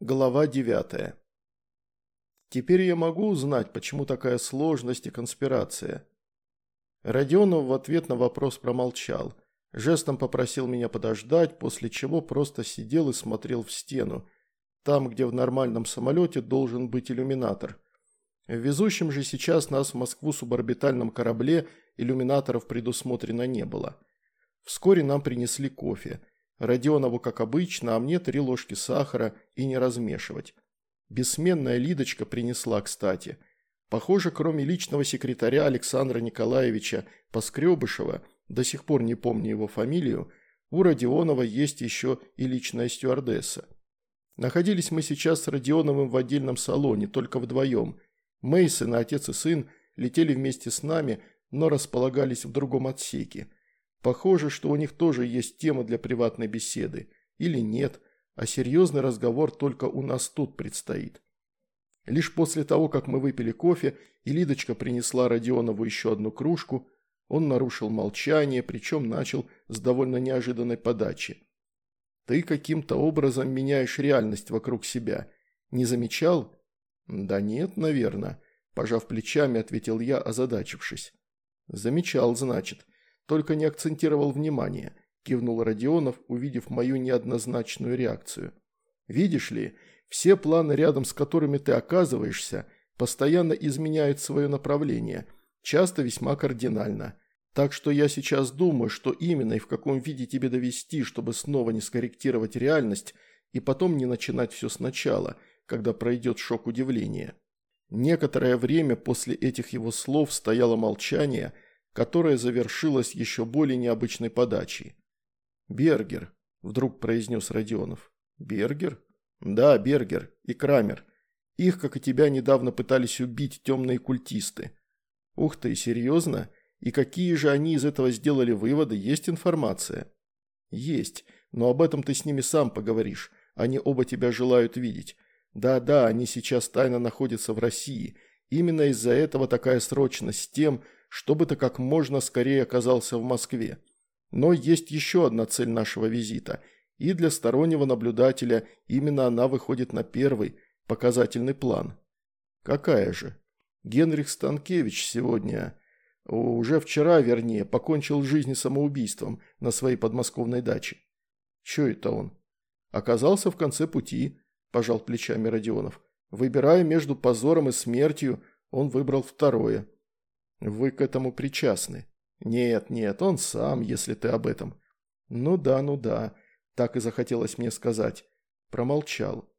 Глава 9. Теперь я могу узнать, почему такая сложность и конспирация. Родионов в ответ на вопрос промолчал. Жестом попросил меня подождать, после чего просто сидел и смотрел в стену, там, где в нормальном самолете должен быть иллюминатор. В везущем же сейчас нас в Москву суборбитальном корабле иллюминаторов предусмотрено не было. Вскоре нам принесли кофе – Родионову, как обычно, а мне три ложки сахара и не размешивать. Бессменная Лидочка принесла, кстати. Похоже, кроме личного секретаря Александра Николаевича Поскребышева, до сих пор не помню его фамилию, у Родионова есть еще и личная стюардесса. Находились мы сейчас с Родионовым в отдельном салоне, только вдвоем. Мейсон, отец и сын, летели вместе с нами, но располагались в другом отсеке. Похоже, что у них тоже есть тема для приватной беседы. Или нет, а серьезный разговор только у нас тут предстоит. Лишь после того, как мы выпили кофе, и Лидочка принесла Родионову еще одну кружку, он нарушил молчание, причем начал с довольно неожиданной подачи. «Ты каким-то образом меняешь реальность вокруг себя. Не замечал?» «Да нет, наверное», – пожав плечами, ответил я, озадачившись. «Замечал, значит. Только не акцентировал внимание, кивнул Родионов, увидев мою неоднозначную реакцию. Видишь ли, все планы, рядом с которыми ты оказываешься, постоянно изменяют свое направление, часто весьма кардинально. Так что я сейчас думаю, что именно и в каком виде тебе довести, чтобы снова не скорректировать реальность и потом не начинать все сначала, когда пройдет шок удивления. Некоторое время после этих его слов стояло молчание – которая завершилась еще более необычной подачей. «Бергер», – вдруг произнес Родионов. «Бергер?» «Да, Бергер и Крамер. Их, как и тебя, недавно пытались убить темные культисты». «Ух ты, серьезно? И какие же они из этого сделали выводы? Есть информация?» «Есть, но об этом ты с ними сам поговоришь. Они оба тебя желают видеть. Да-да, они сейчас тайно находятся в России. Именно из-за этого такая срочность с тем, чтобы ты как можно скорее оказался в Москве. Но есть еще одна цель нашего визита, и для стороннего наблюдателя именно она выходит на первый, показательный план. Какая же? Генрих Станкевич сегодня, уже вчера, вернее, покончил жизнь самоубийством на своей подмосковной даче. Че это он? Оказался в конце пути, пожал плечами Родионов. Выбирая между позором и смертью, он выбрал второе. Вы к этому причастны. Нет, нет, он сам, если ты об этом. Ну да, ну да, так и захотелось мне сказать. Промолчал.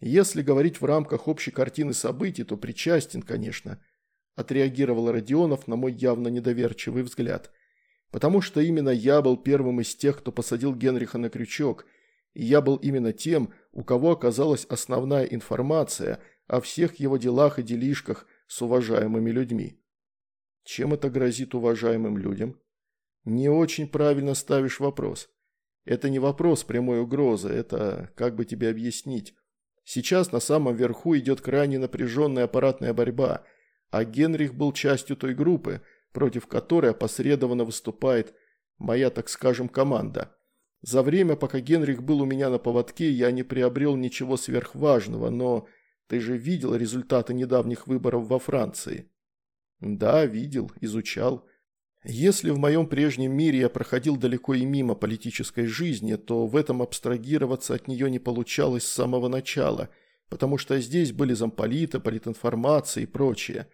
Если говорить в рамках общей картины событий, то причастен, конечно. Отреагировал Родионов на мой явно недоверчивый взгляд. Потому что именно я был первым из тех, кто посадил Генриха на крючок, и я был именно тем, у кого оказалась основная информация о всех его делах и делишках с уважаемыми людьми. Чем это грозит уважаемым людям? Не очень правильно ставишь вопрос. Это не вопрос прямой угрозы, это как бы тебе объяснить. Сейчас на самом верху идет крайне напряженная аппаратная борьба, а Генрих был частью той группы, против которой опосредованно выступает моя, так скажем, команда. За время, пока Генрих был у меня на поводке, я не приобрел ничего сверхважного, но ты же видел результаты недавних выборов во Франции. Да, видел, изучал. Если в моем прежнем мире я проходил далеко и мимо политической жизни, то в этом абстрагироваться от нее не получалось с самого начала, потому что здесь были замполиты, политинформация и прочее.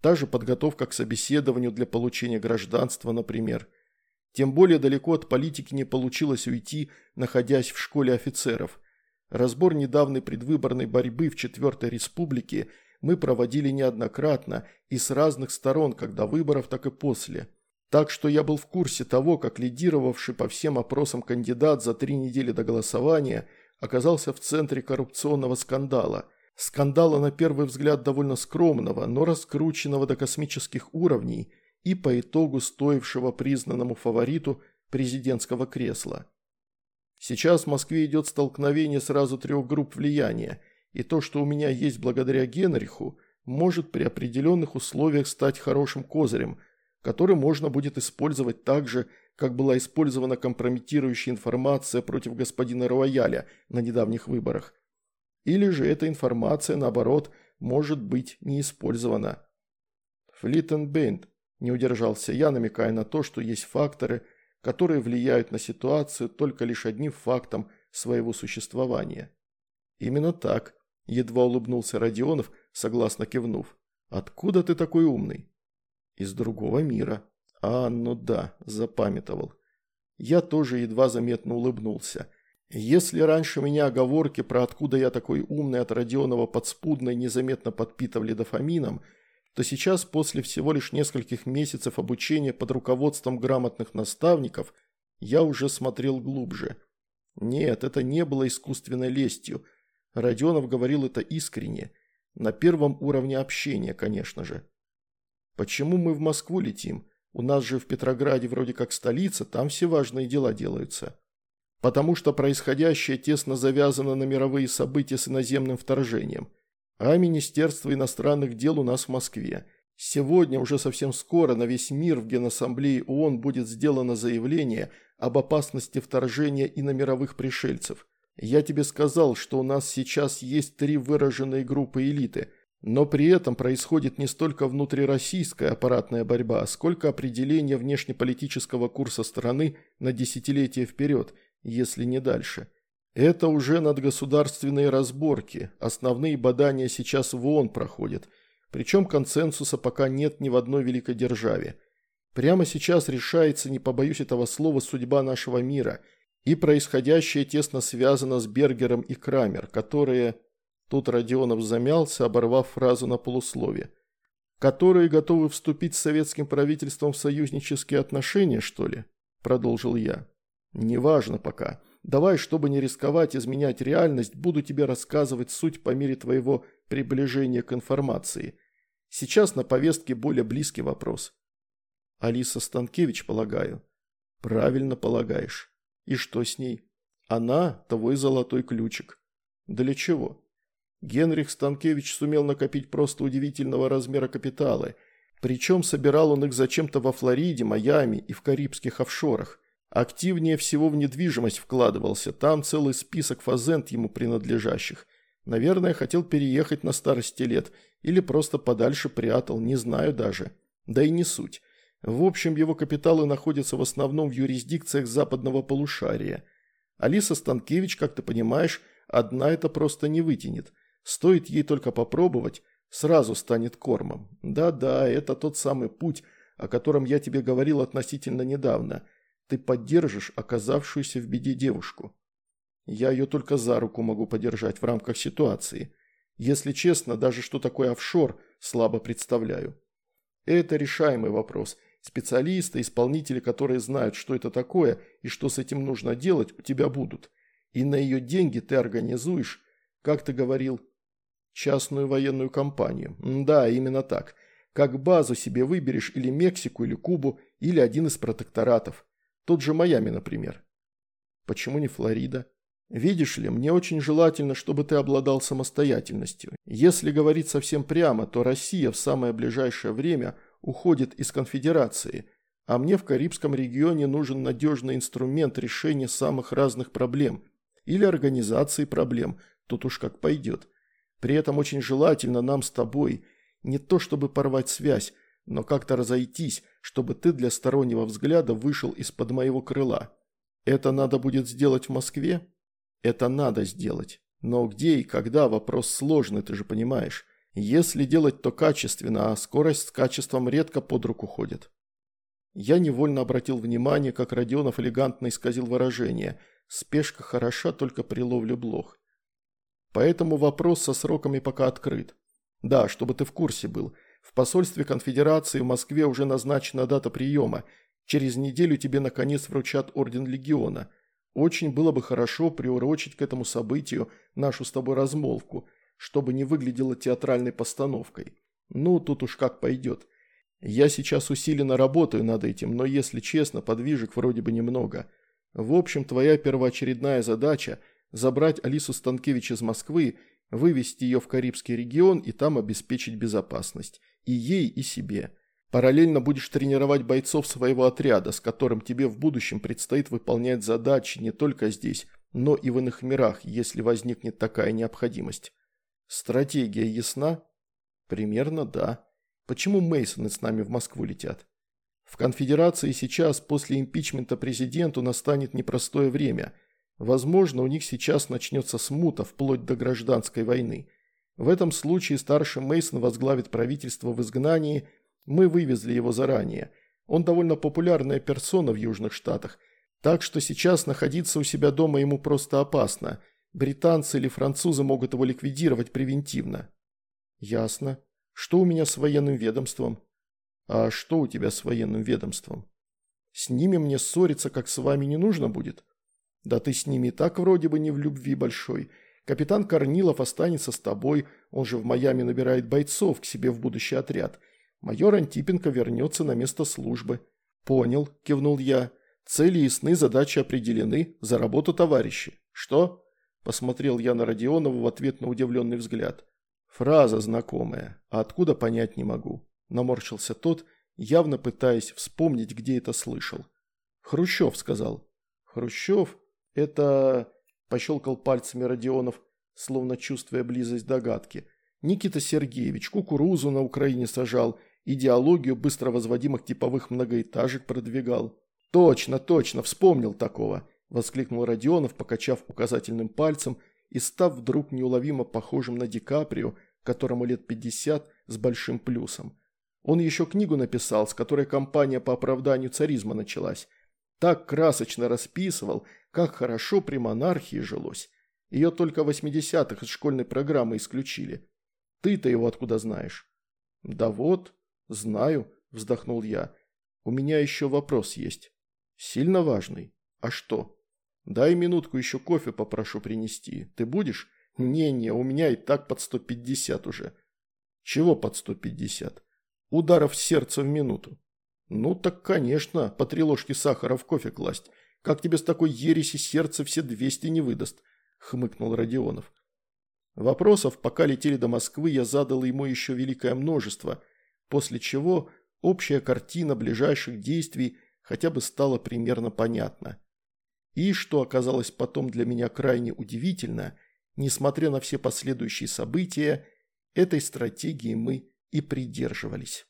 Та же подготовка к собеседованию для получения гражданства, например. Тем более далеко от политики не получилось уйти, находясь в школе офицеров. Разбор недавней предвыборной борьбы в Четвертой Республике – мы проводили неоднократно и с разных сторон, как до выборов, так и после. Так что я был в курсе того, как лидировавший по всем опросам кандидат за три недели до голосования оказался в центре коррупционного скандала. Скандала на первый взгляд довольно скромного, но раскрученного до космических уровней и по итогу стоившего признанному фавориту президентского кресла. Сейчас в Москве идет столкновение сразу трех групп влияния – и то, что у меня есть благодаря Генриху, может при определенных условиях стать хорошим козырем, который можно будет использовать так же, как была использована компрометирующая информация против господина Рояля на недавних выборах. Или же эта информация, наоборот, может быть не использована. Флиттенбейнд, не удержался я, намекая на то, что есть факторы, которые влияют на ситуацию только лишь одним фактом своего существования. Именно так, едва улыбнулся Родионов, согласно кивнув. Откуда ты такой умный? Из другого мира. А, ну да, запамятовал. Я тоже едва заметно улыбнулся. Если раньше меня оговорки про откуда я такой умный от Родионова подспудно и незаметно подпитывали дофамином, то сейчас, после всего лишь нескольких месяцев обучения под руководством грамотных наставников, я уже смотрел глубже. Нет, это не было искусственной лестью. Родионов говорил это искренне. На первом уровне общения, конечно же. Почему мы в Москву летим? У нас же в Петрограде вроде как столица, там все важные дела делаются. Потому что происходящее тесно завязано на мировые события с иноземным вторжением. А Министерство иностранных дел у нас в Москве. Сегодня, уже совсем скоро, на весь мир в Генассамблее ООН будет сделано заявление об опасности вторжения и на мировых пришельцев. Я тебе сказал, что у нас сейчас есть три выраженные группы элиты – но при этом происходит не столько внутрироссийская аппаратная борьба, сколько определение внешнеполитического курса страны на десятилетия вперед, если не дальше. Это уже надгосударственные разборки, основные бадания сейчас в ООН проходят, причем консенсуса пока нет ни в одной великой державе. Прямо сейчас решается, не побоюсь этого слова, судьба нашего мира, и происходящее тесно связано с Бергером и Крамер, которые Тут Родионов замялся, оборвав фразу на полуслове. «Которые готовы вступить с советским правительством в союзнические отношения, что ли?» – продолжил я. «Неважно пока. Давай, чтобы не рисковать изменять реальность, буду тебе рассказывать суть по мере твоего приближения к информации. Сейчас на повестке более близкий вопрос». «Алиса Станкевич, полагаю?» «Правильно полагаешь. И что с ней?» «Она – твой золотой ключик». «Для чего?» Генрих Станкевич сумел накопить просто удивительного размера капиталы. Причем собирал он их зачем-то во Флориде, Майами и в карибских офшорах. Активнее всего в недвижимость вкладывался, там целый список фазент ему принадлежащих. Наверное, хотел переехать на старости лет или просто подальше прятал, не знаю даже. Да и не суть. В общем, его капиталы находятся в основном в юрисдикциях западного полушария. Алиса Станкевич, как ты понимаешь, одна это просто не вытянет. Стоит ей только попробовать, сразу станет кормом. Да-да, это тот самый путь, о котором я тебе говорил относительно недавно. Ты поддержишь оказавшуюся в беде девушку. Я ее только за руку могу подержать в рамках ситуации. Если честно, даже что такое офшор, слабо представляю. Это решаемый вопрос. Специалисты, исполнители, которые знают, что это такое и что с этим нужно делать, у тебя будут. И на ее деньги ты организуешь, как ты говорил, Частную военную компанию. Да, именно так. Как базу себе выберешь или Мексику, или Кубу, или один из протекторатов. Тот же Майами, например. Почему не Флорида? Видишь ли, мне очень желательно, чтобы ты обладал самостоятельностью. Если говорить совсем прямо, то Россия в самое ближайшее время уходит из конфедерации, а мне в Карибском регионе нужен надежный инструмент решения самых разных проблем. Или организации проблем, тут уж как пойдет. При этом очень желательно нам с тобой не то чтобы порвать связь, но как-то разойтись, чтобы ты для стороннего взгляда вышел из-под моего крыла. Это надо будет сделать в Москве? Это надо сделать. Но где и когда – вопрос сложный, ты же понимаешь. Если делать, то качественно, а скорость с качеством редко под руку ходит. Я невольно обратил внимание, как Родионов элегантно исказил выражение. Спешка хороша только при ловле блох. Поэтому вопрос со сроками пока открыт. Да, чтобы ты в курсе был. В посольстве конфедерации в Москве уже назначена дата приема. Через неделю тебе наконец вручат орден легиона. Очень было бы хорошо приурочить к этому событию нашу с тобой размолвку, чтобы не выглядело театральной постановкой. Ну, тут уж как пойдет. Я сейчас усиленно работаю над этим, но, если честно, подвижек вроде бы немного. В общем, твоя первоочередная задача – забрать Алису Станкевич из Москвы, вывести ее в Карибский регион и там обеспечить безопасность. И ей, и себе. Параллельно будешь тренировать бойцов своего отряда, с которым тебе в будущем предстоит выполнять задачи не только здесь, но и в иных мирах, если возникнет такая необходимость. Стратегия ясна? Примерно да. Почему Мейсоны с нами в Москву летят? В конфедерации сейчас, после импичмента президенту, настанет непростое время. Возможно, у них сейчас начнется смута, вплоть до гражданской войны. В этом случае старший Мейсон возглавит правительство в изгнании, мы вывезли его заранее. Он довольно популярная персона в Южных Штатах, так что сейчас находиться у себя дома ему просто опасно. Британцы или французы могут его ликвидировать превентивно. Ясно. Что у меня с военным ведомством? А что у тебя с военным ведомством? С ними мне ссориться, как с вами, не нужно будет? Да ты с ними и так вроде бы не в любви большой. Капитан Корнилов останется с тобой, он же в Майами набирает бойцов к себе в будущий отряд. Майор Антипенко вернется на место службы. Понял, кивнул я. Цели ясны, задачи определены, за работу товарищи. Что? Посмотрел я на Родионова в ответ на удивленный взгляд. Фраза знакомая, а откуда понять не могу. Наморщился тот, явно пытаясь вспомнить, где это слышал. Хрущев сказал. Хрущев? Это... Пощелкал пальцами Родионов, словно чувствуя близость догадки. Никита Сергеевич кукурузу на Украине сажал, идеологию быстро возводимых типовых многоэтажек продвигал. «Точно, точно, вспомнил такого!» – воскликнул Родионов, покачав указательным пальцем и став вдруг неуловимо похожим на Ди Каприо, которому лет 50 с большим плюсом. Он еще книгу написал, с которой кампания по оправданию царизма началась. Так красочно расписывал, как хорошо при монархии жилось. Ее только в 80-х из школьной программы исключили. Ты-то его откуда знаешь? Да вот, знаю, вздохнул я. У меня еще вопрос есть. «Сильно важный. А что?» «Дай минутку еще кофе попрошу принести. Ты будешь?» «Не-не, у меня и так под 150 уже». «Чего под 150?» «Ударов сердца в минуту». «Ну так, конечно, по три ложки сахара в кофе класть. Как тебе с такой ереси сердце все 200 не выдаст?» – хмыкнул Родионов. Вопросов, пока летели до Москвы, я задал ему еще великое множество, после чего общая картина ближайших действий – хотя бы стало примерно понятно. И, что оказалось потом для меня крайне удивительно, несмотря на все последующие события, этой стратегии мы и придерживались.